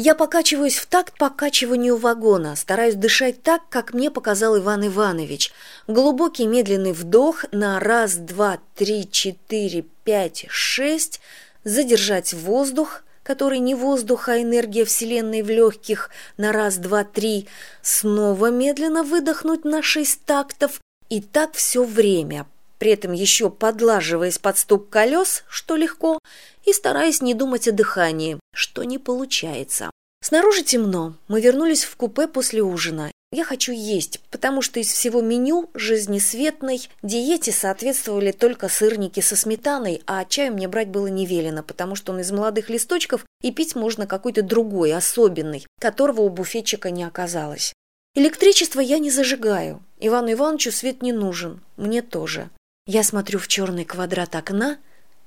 я покачиваюсь в такт покачиванию вагона стараюсь дышать так как мне показал иван иванович. Глубокий медленный вдох на раз два три четыре пять шесть. Задержать воздух который не воздух а энергия вселенной в легких на раз два три. Снова медленно выдохнуть на шесть тактов. И так все время при этом еще подлаживаясь под стук колес что легко и стараясь не думать о дыхании что не получается. Снаружи темно. Мы вернулись в купе после ужина. Я хочу есть потому что из всего меню жизнесветной диете соответствовали только сырники со сметаной а чаю мне брать было не велено потому что он из молодых листочков и пить можно какой то другой особенный которого у буфетчика не оказалось. Электричество я не зажигаю. Ивану ивановичу свет не нужен. Мне тоже я смотрю в черный квадрат окна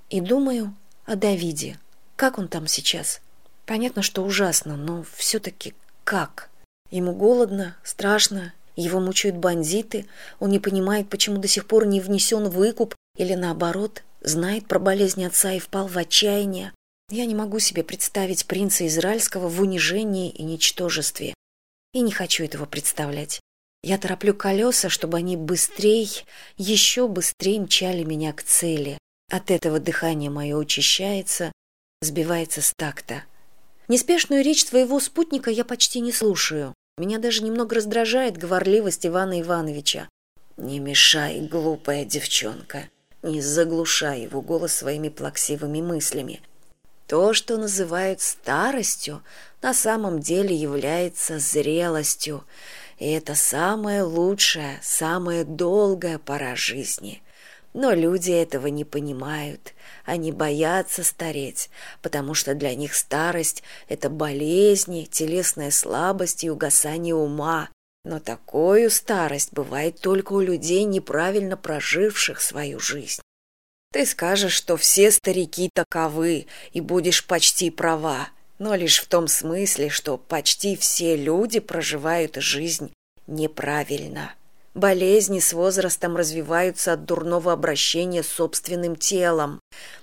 и думаю о давиде. Как он там сейчас? Понятно что ужасно но все таки как? Ему голодно страшно его мучают бандиты он не понимает почему до сих пор не внесен выкуп или наоборот знает про болезнь отца и впал в отчаяние. Я не могу себе представить принца израильского в унижении и ничтожестве. И не хочу этого представлять я тороплю колеса чтобы они быстрее еще быстрее мчали меня к цели. От этого дыхание мое учащается сбивается с такта. Неспешную речь твоего спутника я почти не слушаю. Меня даже немного раздражает говорливость ивана ивановича. Не мешай глупая девчонка. Не заглушай его голос своими плаксивыми мыслями. То что называют старостью на самом деле является зрелостью и это самая лучшая самая долгая пора жизни. Но люди этого не понимают. Они боятся стареть потому что для них старость это болезни телесная слабость и угасание ума. Но такую старость бывает только у людей неправильно проживших свою жизнь. Ты скажешь что все старики таковы и будешь почти права но лишь в том смысле, что почти все люди проживают жизнь неправильно. Болезни с возрастом развиваются от дурного обращения с собственным телом.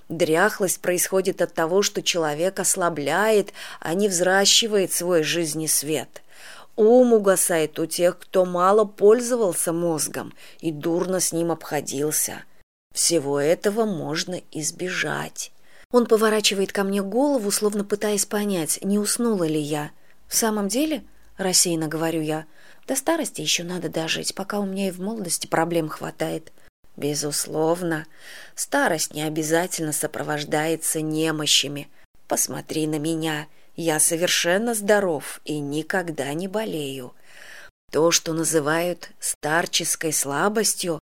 Дряхлость происходит от того, что человек ослабляет, а не взращивает свой жизнесвет. Ум угасает у тех, кто мало пользовался мозгом и дурно с ним обходился. Всего этого можно избежать он поворачивает ко мне голову словно пытаясь понять не уснула ли я. В самом деле рассеянно говорю я. До старости еще надо дожить пока у меня и в молодости проблем хватает безусловно. Старость не обязательно сопровождается немощами. Посмотри на меня. Я совершенно здоров и никогда не болею. То что называют старческой слабостью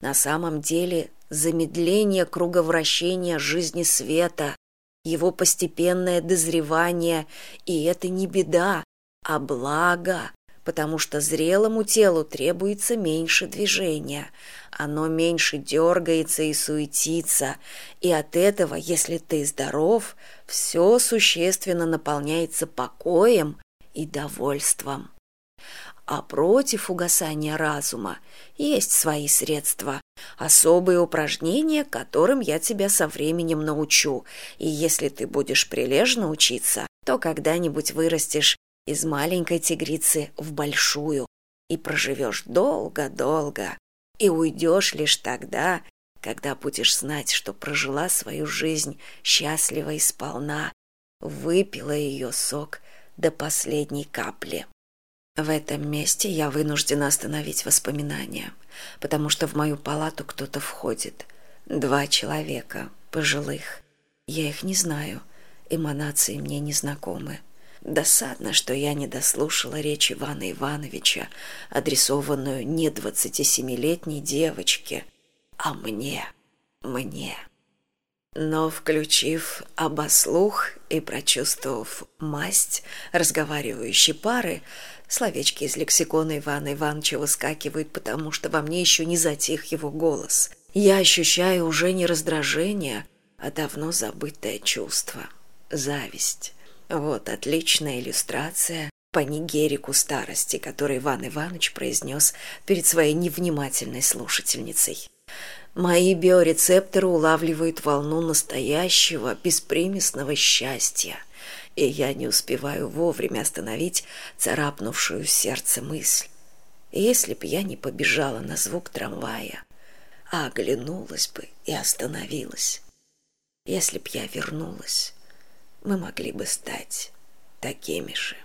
на самом деле замедление круговращения жизни света его постепенное дозревание. И это не беда а благо потому что зрелому телу требуется меньше движения. Оно меньше дергается и суетится. И от этого если ты здоров все существенно наполняется покоем и довольством а против угасания разума есть свои средства особые упражнения которым я тебя со временем научу. И если ты будешь прилежно учиться то когда нибудь вырастешь из маленькой тигрицы в большую и проживешь долго долго и уйдешь лишь тогда когда будешь знать что прожила свою жизнь счастливо и сполна выпила ее сок до последней капли в этом месте я вынуждена остановить воспоминания, потому что в мою палату кто-то входит. Два человека, пожилых. Я их не знаю, эманации мне не знакомы. Досадно, что я не дослушала речь Ивана Ивановича, адресованную не двадцати семилетней девочке, а мне, мне. Но, включив обослух и прочувствовав масть разговаривающей пары, Словечки из лексикона Ивана Ивановича выскакивают, потому что во мне еще не затих его голос. Я ощущаю уже не раздражение, а давно забытое чувство — зависть. Вот отличная иллюстрация по нигерику старости, который Иван Иванович произнес перед своей невнимательной слушательницей. Мои биорецепторы улавливают волну настоящего, беспримесного счастья. и я не успеваю вовремя остановить царапнувшую сердце мысль. Если б я не побежала на звук трамвая, а оглянулась бы и остановилась, если б я вернулась, мы могли бы стать такими же.